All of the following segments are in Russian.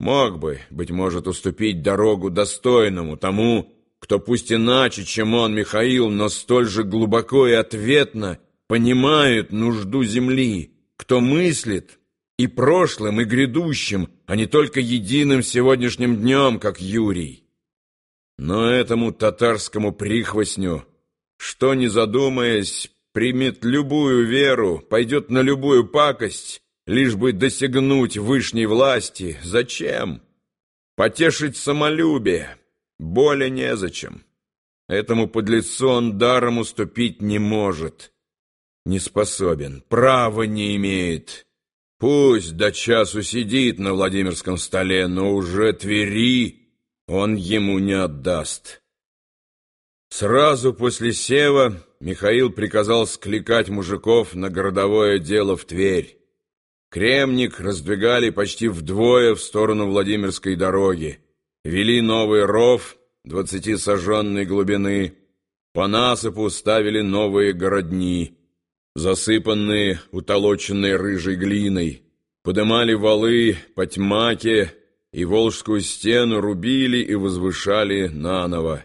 Мог бы, быть может, уступить дорогу достойному тому, кто пусть иначе, чем он, Михаил, но столь же глубоко и ответно понимает нужду земли, кто мыслит и прошлым, и грядущим, а не только единым сегодняшним днем, как Юрий. Но этому татарскому прихвостню, что, не задумаясь, примет любую веру, пойдет на любую пакость, лишь бы досягнуть вышней власти, зачем? Потешить самолюбие, более незачем. Этому подлецу он даром уступить не может, не способен, права не имеет. Пусть до часу сидит на Владимирском столе, но уже Твери он ему не отдаст. Сразу после сева Михаил приказал скликать мужиков на городовое дело в Тверь. Кремник раздвигали почти вдвое в сторону Владимирской дороги. Вели новый ров двадцатисожженной глубины. По насыпу ставили новые городни, засыпанные утолоченной рыжей глиной. Подымали валы по тьмаке и Волжскую стену рубили и возвышали наново.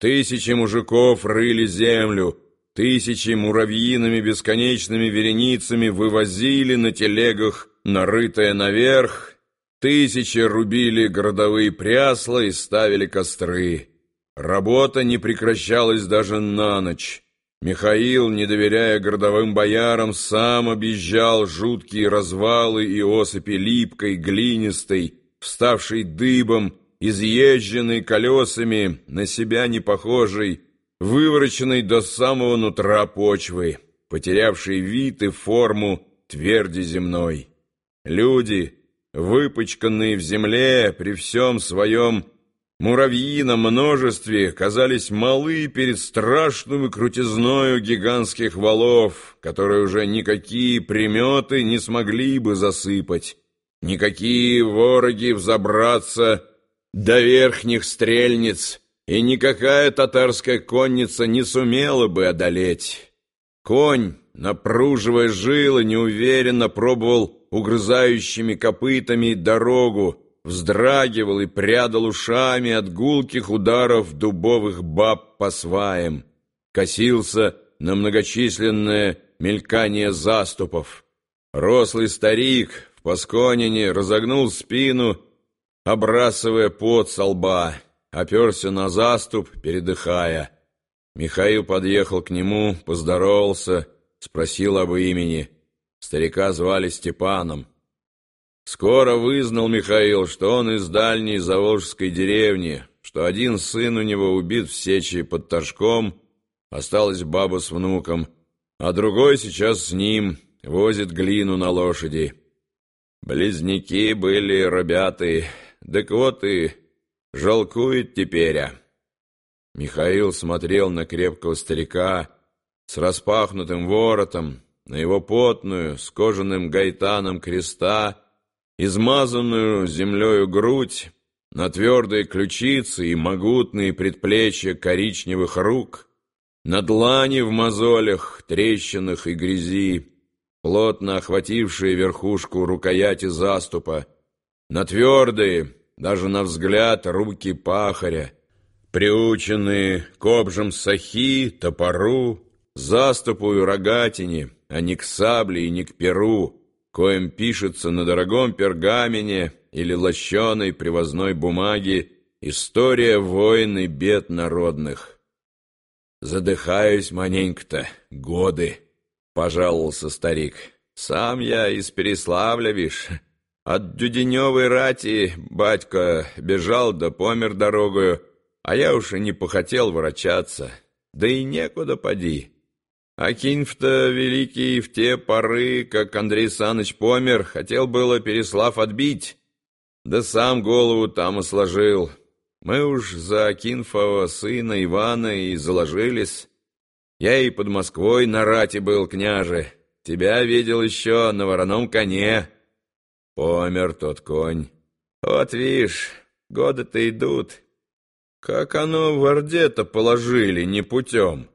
Тысячи мужиков рыли землю, Тысячи муравьиными бесконечными вереницами вывозили на телегах нарытое наверх, тысячи рубили городовые прясла и ставили костры. Работа не прекращалась даже на ночь. Михаил, не доверяя городовым боярам, сам объезжал жуткие развалы и осыпи липкой, глинистой, вставшей дыбом, изъезженной колесами, на себя не похожей, вывороченной до самого нутра почвы, потерявшей вид и форму тверди земной. Люди, выпачканные в земле при всем своем муравьином множестве, казались малы перед страшную крутизною гигантских валов, которые уже никакие приметы не смогли бы засыпать, никакие вороги взобраться до верхних стрельниц — и никакая татарская конница не сумела бы одолеть. Конь, напруживая жилы, неуверенно пробовал угрызающими копытами дорогу, вздрагивал и прядал ушами от гулких ударов дубовых баб по сваям, косился на многочисленное мелькание заступов. Рослый старик в Пасконине разогнул спину, обрасывая пот со лба оперся на заступ, передыхая. Михаил подъехал к нему, поздоровался, спросил об имени. Старика звали Степаном. Скоро вызнал Михаил, что он из дальней заволжской деревни, что один сын у него убит в сечи под Торжком, осталась баба с внуком, а другой сейчас с ним, возит глину на лошади. Близнеки были ребята, так вот и Жалкует теперь. а. Михаил смотрел на крепкого старика с распахнутым воротом, на его потную, с кожаным гайтаном креста, измазанную землею грудь, на твердые ключицы и могутные предплечья коричневых рук, на длани в мозолях, трещинах и грязи, плотно охватившие верхушку рукояти заступа, на твердые, даже на взгляд руки пахаря, приученные к обжам сахи, топору, заступу и рогатине, а не к сабле и не к перу, коим пишется на дорогом пергамене или лощеной привозной бумаге история войн и бед народных. «Задыхаюсь маленько-то, годы», — пожаловался старик. «Сам я из Переславля, вишь». От Дюденевой рати батька бежал да помер дорогою, а я уж и не похотел ворочаться, да и некуда поди. Акинф-то великий в те поры, как Андрей Саныч помер, хотел было Переслав отбить, да сам голову там и сложил. Мы уж за Акинфова сына Ивана и заложились. Я и под Москвой на рати был, княже, тебя видел еще на вороном коне». Помер тот конь. Вот видишь, годы-то идут. Как оно в Орде-то положили, не путем?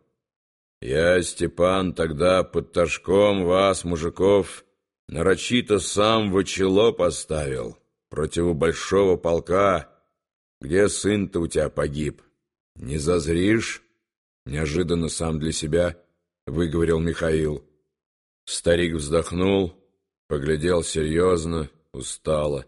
Я, Степан, тогда под ташком вас, мужиков, нарочито сам в чело поставил. против большого полка. Где сын-то у тебя погиб? Не зазришь?» Неожиданно сам для себя выговорил Михаил. Старик вздохнул, поглядел серьезно, устало.